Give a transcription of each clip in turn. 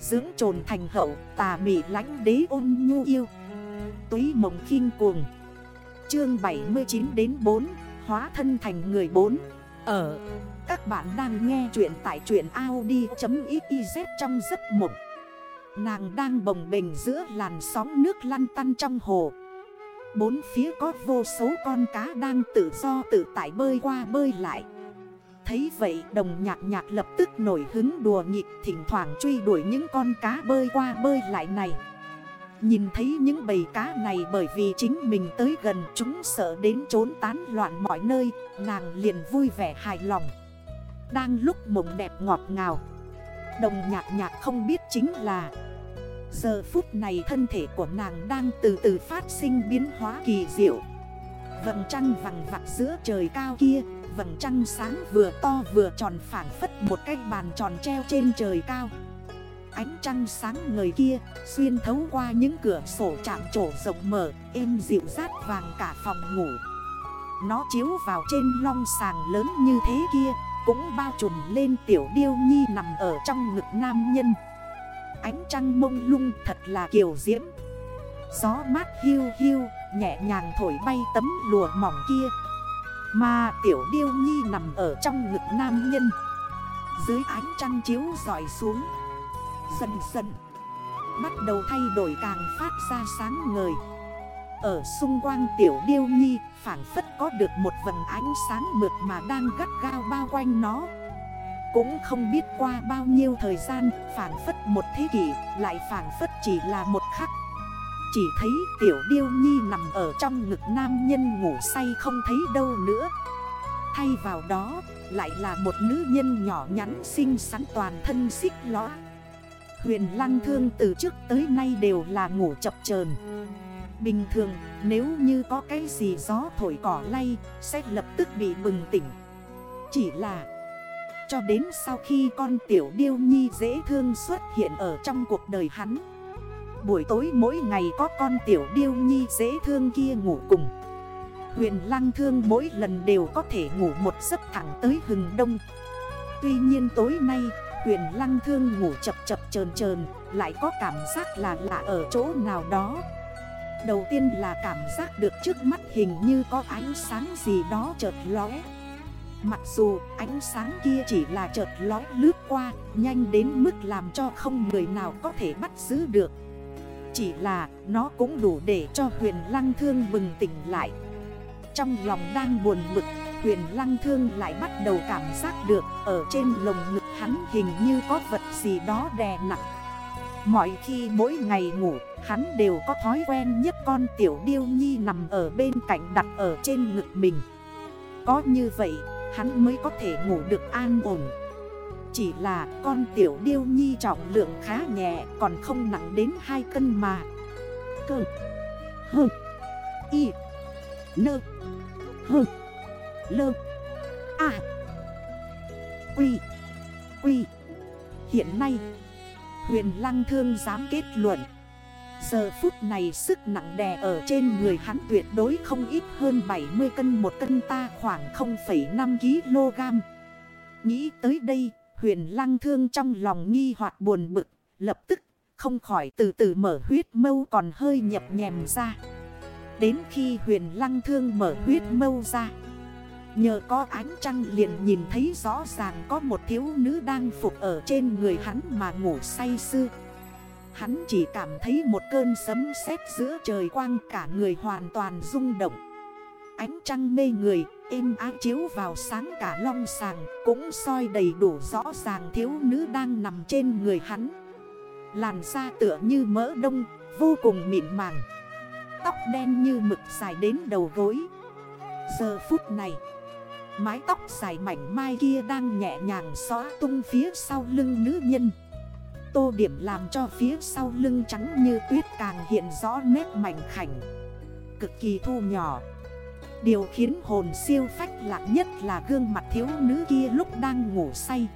Dưỡng trồn thành hậu, tà mị lánh đế ôn nhu yêu. Túy mộng khinh cuồng. Chương 79 đến 4 Hóa thân thành người 4 Ở, Các bạn đang nghe chuyện tại truyện Audi.xyz trong giấc mộng. Nàng đang bồng bềnh giữa làn sóng nước lăn tăn trong hồ. Bốn phía có vô số con cá đang tự do tự tại bơi qua bơi lại. Thấy vậy, đồng nhạc nhạc lập tức nổi hứng đùa nghịch, Thỉnh thoảng truy đuổi những con cá bơi qua bơi lại này. Nhìn thấy những bầy cá này bởi vì chính mình tới gần, chúng sợ đến trốn tán loạn mọi nơi, Nàng liền vui vẻ hài lòng. Đang lúc mộng đẹp ngọt ngào, Đồng nhạc nhạc không biết chính là, Giờ phút này thân thể của nàng đang từ từ phát sinh biến hóa kỳ diệu. Vầng trăng vằng vặt giữa trời cao kia Vầng trăng sáng vừa to vừa tròn phản phất một cái bàn tròn treo trên trời cao. Ánh trăng sáng người kia xuyên thấu qua những cửa sổ chạm trổ rộng mở, Êm dịu rát vàng cả phòng ngủ. Nó chiếu vào trên long sàng lớn như thế kia, Cũng bao trùm lên tiểu điêu nhi nằm ở trong ngực nam nhân. Ánh trăng mông lung thật là kiều diễm. Gió mát hiu hiu, nhẹ nhàng thổi bay tấm lùa mỏng kia. Mà tiểu điêu nhi nằm ở trong ngực nam nhân. Dưới ánh trăng chiếu dọi xuống. Dần dần, Bắt đầu thay đổi càng phát ra sáng ngời. Ở xung quanh tiểu điêu nhi Phản phất có được một vầng ánh sáng mượt mà đang gắt gao bao quanh nó. Cũng không biết qua bao nhiêu thời gian phản phất một thế kỷ, Lại phản phất chỉ là một khắc chỉ thấy tiểu điêu nhi nằm ở trong ngực nam nhân ngủ say không thấy đâu nữa. Thay vào đó, lại là một nữ nhân nhỏ nhắn xinh xắn toàn thân xích lõa Huyền lăng thương từ trước tới nay đều là ngủ chập chờn. Bình thường, nếu như có cái gì gió thổi cỏ lay, Sẽ lập tức bị bừng tỉnh. Chỉ là, cho đến sau khi con tiểu điêu nhi dễ thương xuất hiện ở trong cuộc đời hắn Buổi tối mỗi ngày có con tiểu điêu nhi dễ thương kia ngủ cùng. Huyền lăng thương mỗi lần đều có thể ngủ một giấc thẳng tới hừng đông. Tuy nhiên tối nay, huyền lăng thương ngủ chập chập trờn trờn Lại có cảm giác là lạ ở chỗ nào đó. Đầu tiên là cảm giác được trước mắt hình như có ánh sáng gì đó chợt lóe. Mặc dù ánh sáng kia chỉ là chợt lóe lướt qua, Nhanh đến mức làm cho không người nào có thể bắt giữ được. Chỉ là nó cũng đủ để cho huyền lăng thương bừng tỉnh lại. Trong lòng đang buồn bực Huyền lăng thương lại bắt đầu cảm giác được Ở trên lồng ngực hắn hình như có vật gì đó đè nặng. Mọi khi mỗi ngày ngủ, Hắn đều có thói quen nhất con tiểu điêu nhi nằm ở bên cạnh đặt ở trên ngực mình. Có như vậy, Hắn mới có thể ngủ được an ổn. Chỉ là con tiểu điêu nhi trọng lượng khá nhẹ Còn không nặng đến 2 cân mà. Cơ. Hơ. Y. Nơ. Hơ. Lơ. À Quy. Quy. Hiện nay Huyền Lăng Thương dám kết luận Giờ phút này sức nặng đè ở trên người hắn tuyệt đối không ít hơn 70 cân một cân ta khoảng 0,5 kg. Nghĩ tới đây, huyền lăng thương trong lòng nghi hoặc buồn bực, lập tức không khỏi từ từ mở huyết mâu còn hơi nhập nhèm ra. Đến khi huyền lăng thương mở huyết mâu ra, nhờ có ánh trăng liền nhìn thấy rõ ràng có một thiếu nữ đang phục ở trên người hắn mà ngủ say sưa. Hắn chỉ cảm thấy một cơn sấm sét giữa trời quang cả người hoàn toàn rung động Ánh trăng mê người, êm ái chiếu vào sáng cả long sàng Cũng soi đầy đủ rõ ràng thiếu nữ đang nằm trên người hắn. Làn da tựa như mỡ đông, vô cùng mịn màng. Tóc đen như mực dài đến đầu gối. Giờ phút này Mái tóc dài mảnh mai kia đang nhẹ nhàng xóa tung phía sau lưng nữ nhân. Tô điểm làm cho phía sau lưng trắng như tuyết càng hiện rõ nét mảnh khảnh. Cực kỳ thu nhỏ. Điều khiến hồn siêu phách lạc nhất là gương mặt thiếu nữ kia lúc đang ngủ say.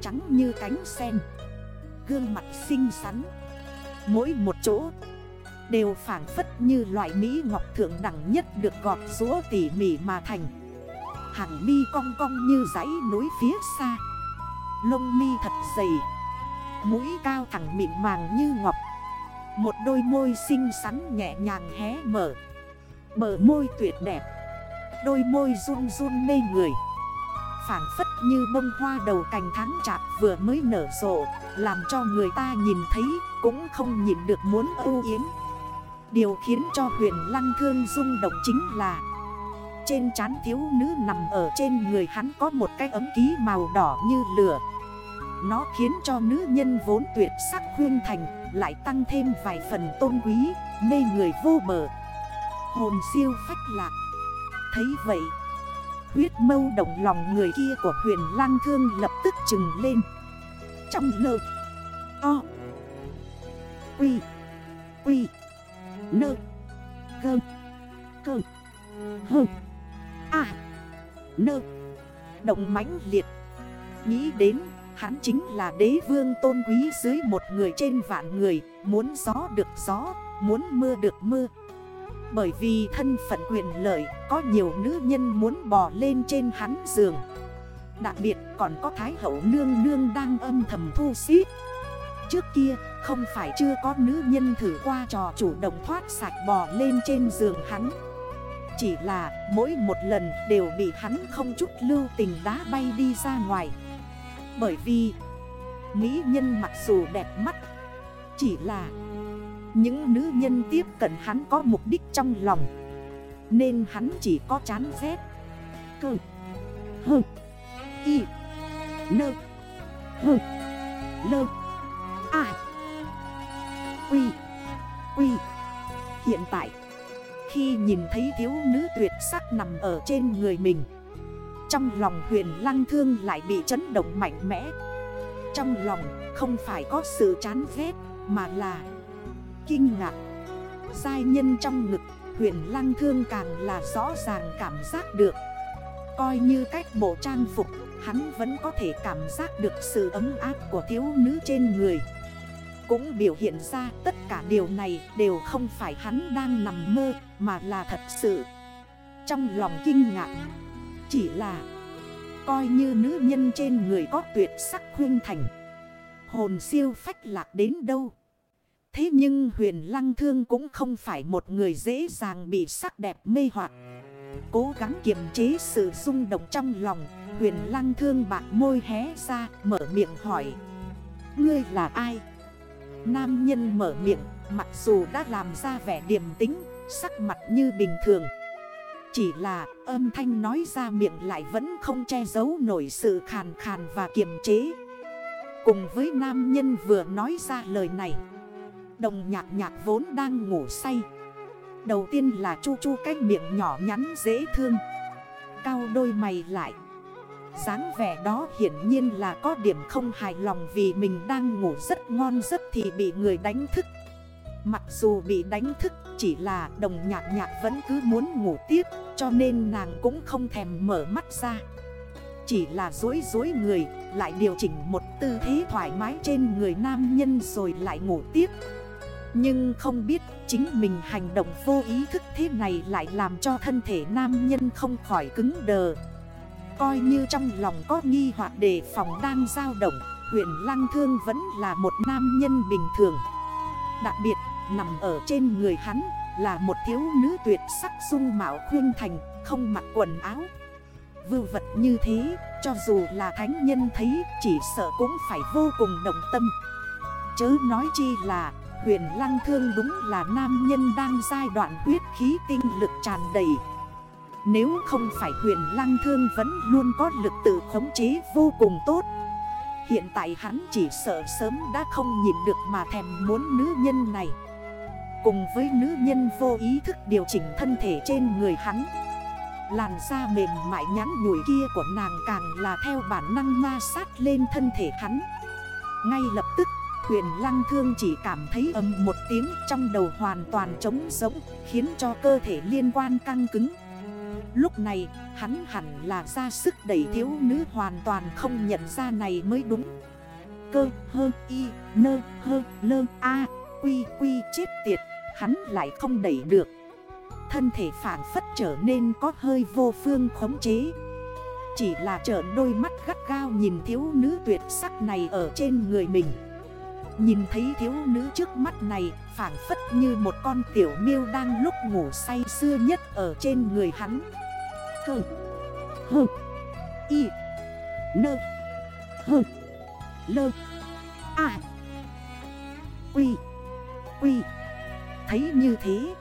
Trắng như cánh sen. Gương mặt xinh xắn. Mỗi một chỗ Đều phản phất như loại Mỹ ngọc thượng đẳng nhất được gọt rũa tỉ mỉ mà thành. Hàng mi cong cong như dãy núi phía xa. Lông mi thật dày. Mũi cao thẳng mịn màng như ngọc. Một đôi môi xinh xắn nhẹ nhàng hé mở. Bờ môi tuyệt đẹp. Đôi môi run run mê người. Phản phất như bông hoa đầu cành tháng chạp vừa mới nở rộ Làm cho người ta nhìn thấy cũng không nhìn được muốn ưu yếm. Điều khiến cho huyền lăng thương rung động chính là Trên trán thiếu nữ nằm ở trên người hắn có một cái ấm ký màu đỏ như lửa. Nó khiến cho nữ nhân vốn tuyệt sắc huyên thành Lại tăng thêm vài phần tôn quý, mê người vô bờ. Hồn siêu phách lạc. Thấy vậy, Huyết mâu động lòng người kia của huyền lang thương lập tức trừng lên. Trong lơ, To, Quy Quy, Nơ Gơ Cơ, Hơ À Nơ. Động mãnh liệt. Nghĩ đến, hắn chính là đế vương tôn quý dưới một người trên vạn người, Muốn gió được gió, Muốn mưa được mưa bởi vì thân phận quyền lợi, Có nhiều nữ nhân muốn bò lên trên hắn giường. Đặc biệt, còn có Thái hậu nương nương đang âm thầm thu xít Trước kia, không phải chưa có nữ nhân thử qua trò chủ động thoát sạch bò lên trên giường hắn. Chỉ là, mỗi một lần đều bị hắn không chút lưu tình đá bay đi ra ngoài. Bởi vì, Mỹ nhân mặc dù đẹp mắt, Chỉ là những nữ nhân tiếp cận hắn có mục đích trong lòng. Nên hắn chỉ có chán ghét. Cơ. Hơ. Y. Nơ. Hơ. Lơ. À Quy. Quy. Hiện tại, Khi nhìn thấy thiếu nữ tuyệt sắc nằm ở trên người mình, Trong lòng huyền lăng thương lại bị chấn động mạnh mẽ. Trong lòng không phải có sự chán ghét, Mà là kinh ngạc. Giai nhân trong ngực, huyền lăng thương càng là rõ ràng cảm giác được. Coi như cách bộ trang phục, Hắn vẫn có thể cảm giác được sự ấm áp của thiếu nữ trên người. Cũng biểu hiện ra tất cả điều này đều không phải hắn đang nằm mơ, Mà là thật sự. Trong lòng kinh ngạc, Chỉ là Coi như nữ nhân trên người có tuyệt sắc huyên thành. Hồn siêu phách lạc đến đâu? Thế nhưng huyền lăng thương cũng không phải một người dễ dàng bị sắc đẹp mê hoặc. Cố gắng kiềm chế sự rung động trong lòng, Huyền lăng thương bạc môi hé ra, mở miệng hỏi. Ngươi là ai? Nam nhân mở miệng, mặc dù đã làm ra vẻ điềm tính Sắc mặt như bình thường. Chỉ là âm thanh nói ra miệng lại vẫn không che giấu nổi sự khàn khàn và kiềm chế. Cùng với nam nhân vừa nói ra lời này Đồng nhạc nhạc vốn đang ngủ say. Đầu tiên là chu chu cái miệng nhỏ nhắn dễ thương. Cao đôi mày lại. Dáng vẻ đó hiển nhiên là có điểm không hài lòng vì mình đang ngủ rất ngon rất thì bị người đánh thức. Mặc dù bị đánh thức, chỉ là đồng nhạc nhạc vẫn cứ muốn ngủ tiếp, Cho nên nàng cũng không thèm mở mắt ra. Chỉ là dối dối người, lại điều chỉnh một tư thế thoải mái trên người nam nhân rồi lại ngủ tiếp nhưng không biết chính mình hành động vô ý thức thế này lại làm cho thân thể nam nhân không khỏi cứng đờ. Coi như trong lòng có nghi hoặc đề phòng đang dao động, Huyện Lăng Thương vẫn là một nam nhân bình thường. Đặc biệt, nằm ở trên người hắn là một thiếu nữ tuyệt sắc dung mạo khuyên thành, Không mặc quần áo. Vưu vật như thế, cho dù là thánh nhân thấy chỉ sợ cũng phải vô cùng động tâm. Chớ nói chi là Huyền Lăng Thương đúng là nam nhân đang giai đoạn huyết khí tinh lực tràn đầy. Nếu không phải huyền Lăng Thương vẫn luôn có lực tự khống chế vô cùng tốt, Hiện tại hắn chỉ sợ sớm đã không nhìn được mà thèm muốn nữ nhân này. Cùng với nữ nhân vô ý thức điều chỉnh thân thể trên người hắn, Làn da mềm mại nhắn nhủi kia của nàng càng là theo bản năng ma sát lên thân thể hắn. Ngay lập tức Huyền lăng thương chỉ cảm thấy ầm một tiếng trong đầu hoàn toàn trống sống Khiến cho cơ thể liên quan căng cứng. Lúc này, hắn hẳn là ra sức đẩy thiếu nữ hoàn toàn không nhận ra này mới đúng. Cơ, hơ, y, nơ, hơ, lơ, a, quy quy, chết tiệt, Hắn lại không đẩy được. Thân thể phản phất trở nên có hơi vô phương khống chế. Chỉ là trở đôi mắt gắt gao nhìn thiếu nữ tuyệt sắc này ở trên người mình. Nhìn thấy thiếu nữ trước mắt này phản phất như một con tiểu miêu đang lúc ngủ say xưa nhất ở trên người hắn. Hừ Hừ, Y, Nơ, Hừ, Lơ À Quy Quy, Thấy như thế,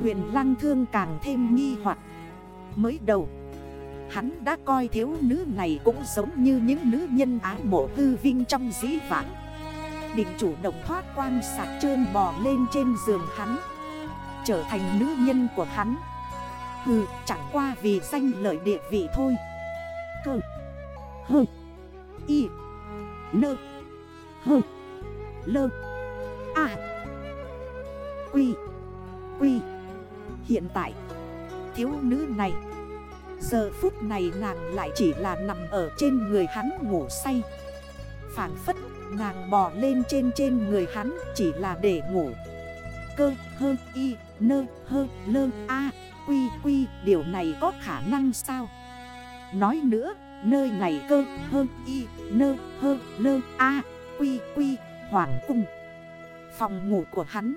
Huyền lăng thương càng thêm nghi hoặc. Mới đầu, Hắn đã coi thiếu nữ này cũng giống như những nữ nhân ái mộ tư vinh trong dĩ vãng. Định chủ động thoát quan sạc trơn bò lên trên giường hắn. Trở thành nữ nhân của hắn. Hừ, chẳng qua vì danh lợi địa vị thôi. Cơ Hừ. Y. Nơ Hừ. Lơ. À Quy. Quy. Hiện tại, Thiếu nữ này, Giờ phút này nàng lại chỉ là nằm ở trên người hắn ngủ say Phản phất nàng bỏ lên trên trên người hắn, chỉ là để ngủ. Cơ, hơ, y, nơ, hơ, lơ, a, quy quy, điều này có khả năng sao? Nói nữa, nơi này cơ, hơ, y, nơ, hơ, lơ, a, quy quy, hoàng cung. Phòng ngủ của hắn.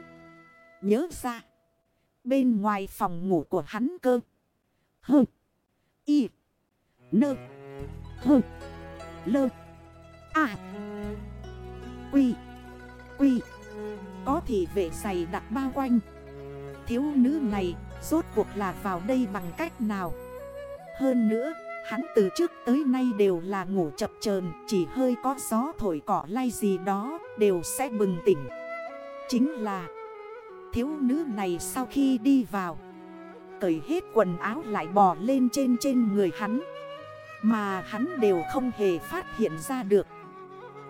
Nhớ ra. Bên ngoài phòng ngủ của hắn cơ. Hơ, Y, Nơ, Hơ, Lơ À Quy. Quy. Có thì vệ giày đặt bao quanh. Thiếu nữ này Rốt cuộc là vào đây bằng cách nào? Hơn nữa, Hắn từ trước tới nay đều là ngủ chập chờn, Chỉ hơi có gió thổi cỏ lay gì đó Đều sẽ bừng tỉnh. Chính là, Thiếu nữ này sau khi đi vào, Cởi hết quần áo lại bò lên trên trên người hắn. Mà hắn đều không hề phát hiện ra được.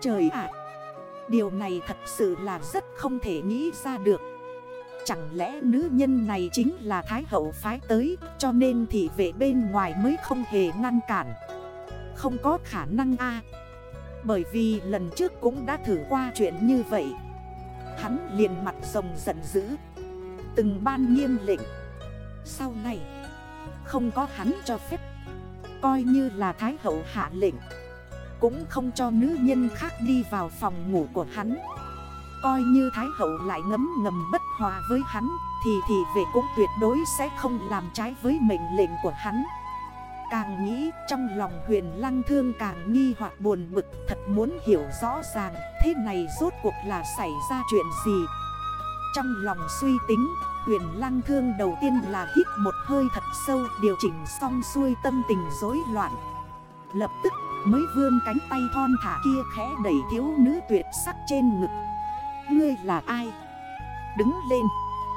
Trời ạ! Điều này thật sự là rất không thể nghĩ ra được. Chẳng lẽ nữ nhân này chính là Thái Hậu phái tới, Cho nên thị vệ bên ngoài mới không hề ngăn cản? Không có khả năng a. Bởi vì lần trước cũng đã thử qua chuyện như vậy. Hắn liền mặt rồng giận dữ. Từng ban nghiêm lệnh. Sau này, Không có hắn cho phép. Coi như là Thái Hậu hạ lệnh. Cũng không cho nữ nhân khác đi vào phòng ngủ của hắn. Coi như Thái Hậu lại ngấm ngầm bất hòa với hắn, Thì thì về cũng tuyệt đối sẽ không làm trái với mệnh lệnh của hắn. Càng nghĩ trong lòng huyền lăng thương càng nghi hoặc buồn bực, Thật muốn hiểu rõ ràng thế này rốt cuộc là xảy ra chuyện gì. Trong lòng suy tính, huyền lăng thương đầu tiên là hít một hơi thật sâu, Điều chỉnh xong xuôi tâm tình rối loạn. Lập tức mới vươn cánh tay thon thả kia khẽ đẩy thiếu nữ tuyệt sắc trên ngực Ngươi là ai? Đứng lên